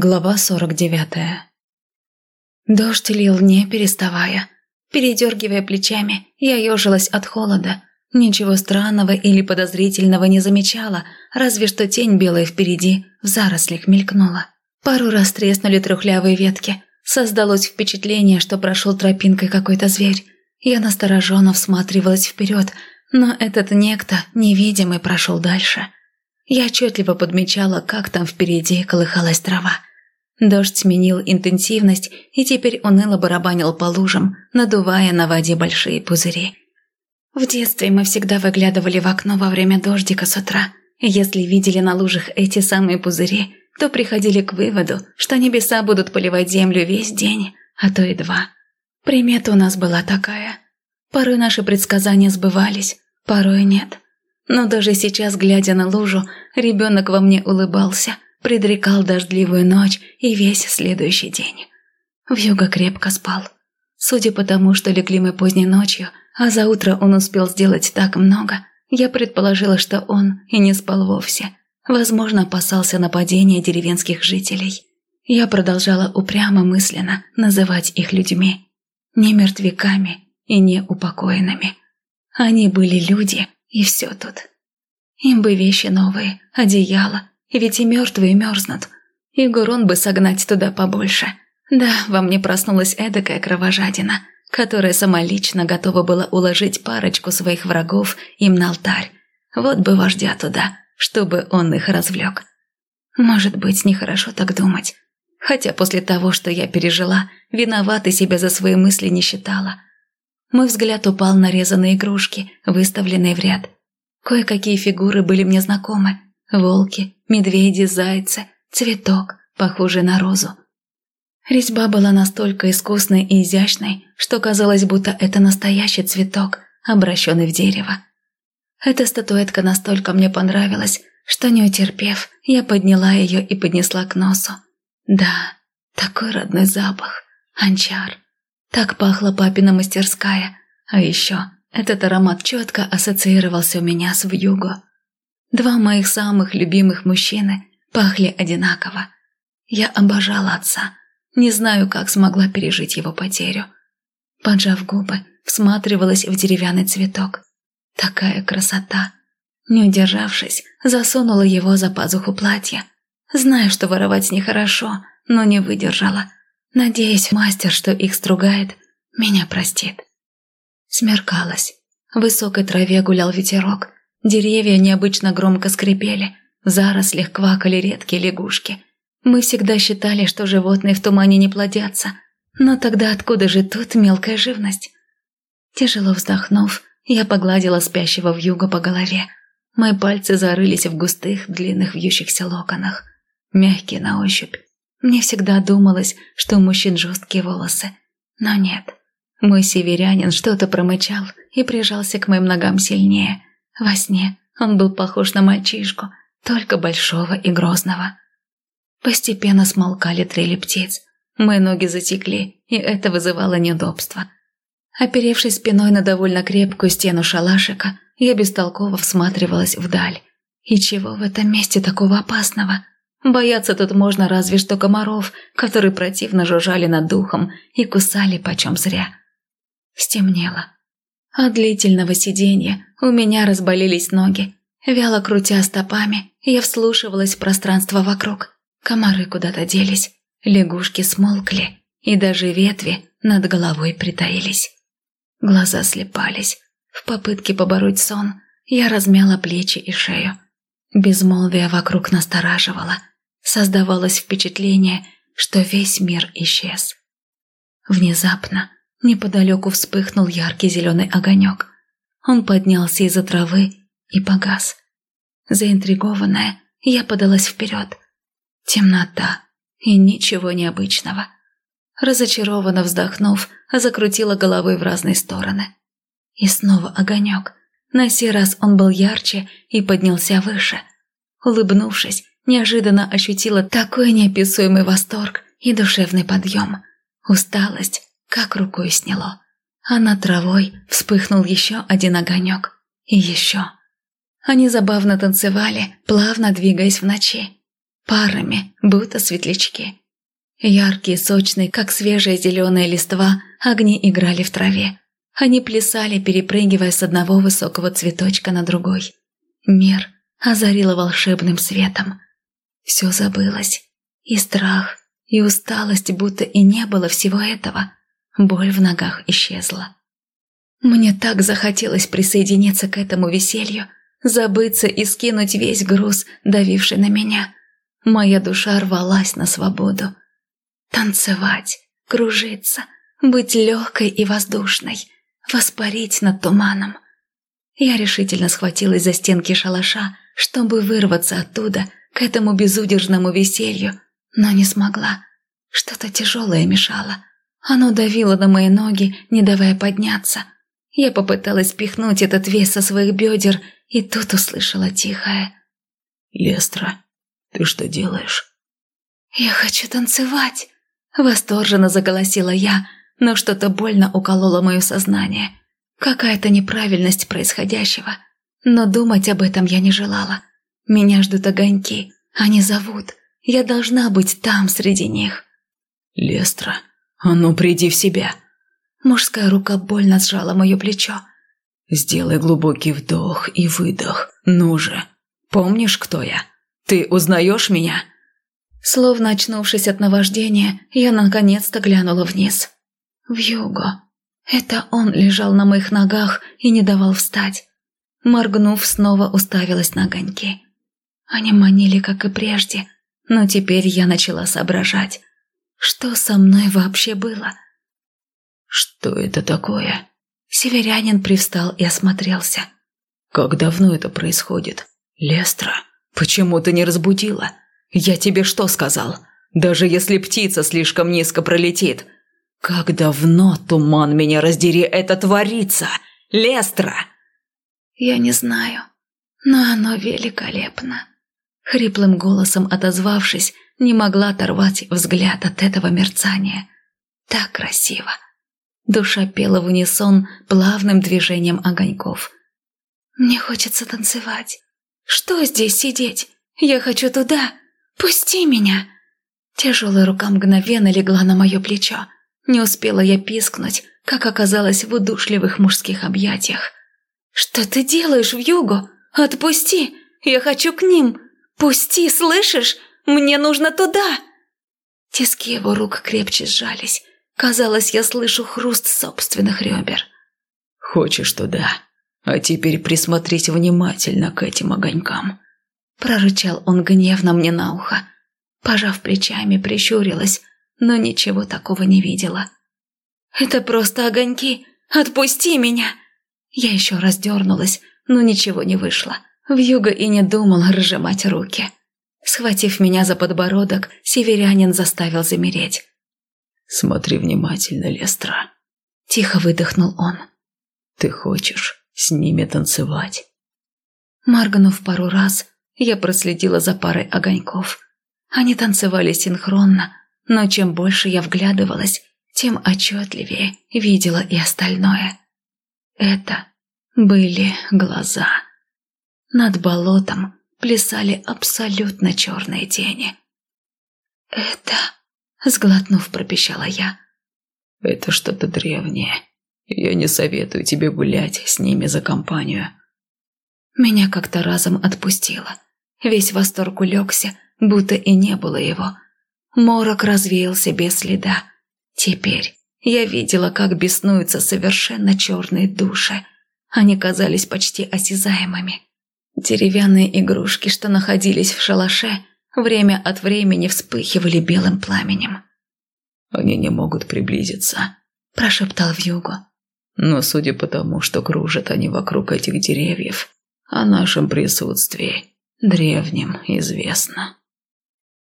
Глава 49 Дождь лил не переставая. Передергивая плечами, я ежилась от холода. Ничего странного или подозрительного не замечала, разве что тень белая впереди в зарослях мелькнула. Пару раз треснули трухлявые ветки. Создалось впечатление, что прошел тропинкой какой-то зверь. Я настороженно всматривалась вперед, но этот некто, невидимый, прошел дальше. Я отчетливо подмечала, как там впереди колыхалась трава. Дождь сменил интенсивность и теперь уныло барабанил по лужам, надувая на воде большие пузыри. В детстве мы всегда выглядывали в окно во время дождика с утра. Если видели на лужах эти самые пузыри, то приходили к выводу, что небеса будут поливать землю весь день, а то и два. Примета у нас была такая. Порой наши предсказания сбывались, порой нет. Но даже сейчас, глядя на лужу, ребенок во мне улыбался, предрекал дождливую ночь и весь следующий день. Вьюга крепко спал. Судя по тому, что легли мы поздней ночью, а за утро он успел сделать так много, я предположила, что он и не спал вовсе. Возможно, опасался нападения деревенских жителей. Я продолжала упрямо мысленно называть их людьми. Не мертвяками и не упокоенными. Они были люди, и все тут. Им бы вещи новые, одеяло, ведь и мертвые мерзнут. И Гурон бы согнать туда побольше. Да, во мне проснулась эдакая кровожадина, которая самолично готова была уложить парочку своих врагов им на алтарь. Вот бы вождя туда, чтобы он их развлек. Может быть, нехорошо так думать. Хотя после того, что я пережила, виноватой себя за свои мысли не считала. Мой взгляд упал на резаные игрушки, выставленные в ряд. Кое-какие фигуры были мне знакомы. Волки, медведи, зайцы, цветок, похожий на розу. Резьба была настолько искусной и изящной, что казалось, будто это настоящий цветок, обращенный в дерево. Эта статуэтка настолько мне понравилась, что, не утерпев, я подняла ее и поднесла к носу. Да, такой родной запах. Анчар. Так пахла папина мастерская. А еще этот аромат четко ассоциировался у меня с вьюго. Два моих самых любимых мужчины пахли одинаково. Я обожала отца. Не знаю, как смогла пережить его потерю. Поджав губы, всматривалась в деревянный цветок. Такая красота. Не удержавшись, засунула его за пазуху платья. Знаю, что воровать нехорошо, но не выдержала. Надеюсь, мастер, что их стругает, меня простит. Смеркалось. В высокой траве гулял ветерок. Деревья необычно громко скрипели. В зарослях квакали редкие лягушки. Мы всегда считали, что животные в тумане не плодятся. Но тогда откуда же тут мелкая живность? Тяжело вздохнув, я погладила спящего в юго по голове. Мои пальцы зарылись в густых, длинных вьющихся локонах. Мягкие на ощупь. Мне всегда думалось, что у мужчин жесткие волосы. Но нет. Мой северянин что-то промычал и прижался к моим ногам сильнее. Во сне он был похож на мальчишку, только большого и грозного. Постепенно смолкали трели птиц. Мои ноги затекли, и это вызывало неудобство. Оперевшись спиной на довольно крепкую стену шалашика, я бестолково всматривалась вдаль. И чего в этом месте такого опасного? Бояться тут можно разве что комаров, которые противно жужжали над духом и кусали почем зря. Стемнело. От длительного сидения у меня разболелись ноги. Вяло крутя стопами, я вслушивалась в пространство вокруг. Комары куда-то делись, лягушки смолкли, и даже ветви над головой притаились. Глаза слепались. В попытке побороть сон я размяла плечи и шею. Безмолвие вокруг настораживало. Создавалось впечатление, что весь мир исчез. Внезапно неподалеку вспыхнул яркий зеленый огонек. Он поднялся из-за травы и погас. Заинтригованная, я подалась вперед. Темнота и ничего необычного. Разочарованно вздохнув, закрутила головой в разные стороны. И снова огонек. На сей раз он был ярче и поднялся выше. Улыбнувшись, неожиданно ощутила такой неописуемый восторг и душевный подъем. Усталость как рукой сняло. А над травой вспыхнул еще один огонек. И еще. Они забавно танцевали, плавно двигаясь в ночи. парами, будто светлячки. Яркие, сочные, как свежая зеленая листва, огни играли в траве. Они плясали, перепрыгивая с одного высокого цветочка на другой. Мир озарило волшебным светом. Все забылось. И страх, и усталость, будто и не было всего этого. Боль в ногах исчезла. Мне так захотелось присоединиться к этому веселью, забыться и скинуть весь груз, давивший на меня. Моя душа рвалась на свободу. Танцевать, кружиться, быть легкой и воздушной, воспарить над туманом. Я решительно схватилась за стенки шалаша, чтобы вырваться оттуда, к этому безудержному веселью, но не смогла. Что-то тяжелое мешало. Оно давило на мои ноги, не давая подняться. Я попыталась пихнуть этот вес со своих бедер, и тут услышала тихое. «Лестра, ты что делаешь?» «Я хочу танцевать!» Восторженно заголосила я, но что-то больно укололо мое сознание. Какая-то неправильность происходящего. Но думать об этом я не желала. Меня ждут огоньки. Они зовут. Я должна быть там среди них. «Лестра, а ну приди в себя!» Мужская рука больно сжала мое плечо. «Сделай глубокий вдох и выдох. Ну же! Помнишь, кто я? Ты узнаешь меня?» Словно очнувшись от наваждения, я наконец-то глянула вниз. В юго. Это он лежал на моих ногах и не давал встать. Моргнув, снова уставилась на огоньки. Они манили, как и прежде, но теперь я начала соображать. Что со мной вообще было? «Что это такое?» Северянин привстал и осмотрелся. «Как давно это происходит? Лестра, почему ты не разбудила? Я тебе что сказал? Даже если птица слишком низко пролетит. Как давно, туман меня раздери, это творится? Лестра!» «Я не знаю, но оно великолепно». Хриплым голосом отозвавшись, не могла оторвать взгляд от этого мерцания. Так красиво. Душа пела в унисон плавным движением огоньков. «Мне хочется танцевать. Что здесь сидеть? Я хочу туда. Пусти меня!» Тяжелая рука мгновенно легла на мое плечо. Не успела я пискнуть, как оказалось в удушливых мужских объятиях. «Что ты делаешь в югу? Отпусти! Я хочу к ним! Пусти, слышишь? Мне нужно туда!» Тиски его рук крепче сжались. Казалось, я слышу хруст собственных ребер. «Хочешь туда? А теперь присмотрись внимательно к этим огонькам». Прорычал он гневно мне на ухо. Пожав плечами, прищурилась, но ничего такого не видела. «Это просто огоньки! Отпусти меня!» Я еще раз дернулась, но ничего не вышло. Вьюга и не думал разжимать руки. Схватив меня за подбородок, северянин заставил замереть. «Смотри внимательно, Лестра». Тихо выдохнул он. «Ты хочешь с ними танцевать?» Моргнув пару раз, я проследила за парой огоньков. Они танцевали синхронно, но чем больше я вглядывалась, тем отчетливее видела и остальное. Это были глаза. Над болотом плясали абсолютно черные тени. «Это...» Сглотнув, пропищала я. «Это что-то древнее. Я не советую тебе гулять с ними за компанию». Меня как-то разом отпустило. Весь восторг улегся, будто и не было его. Морок развеялся без следа. Теперь я видела, как беснуются совершенно черные души. Они казались почти осязаемыми. Деревянные игрушки, что находились в шалаше, время от времени вспыхивали белым пламенем. «Они не могут приблизиться», – прошептал Вьюго. «Но судя по тому, что кружат они вокруг этих деревьев, о нашем присутствии древним известно».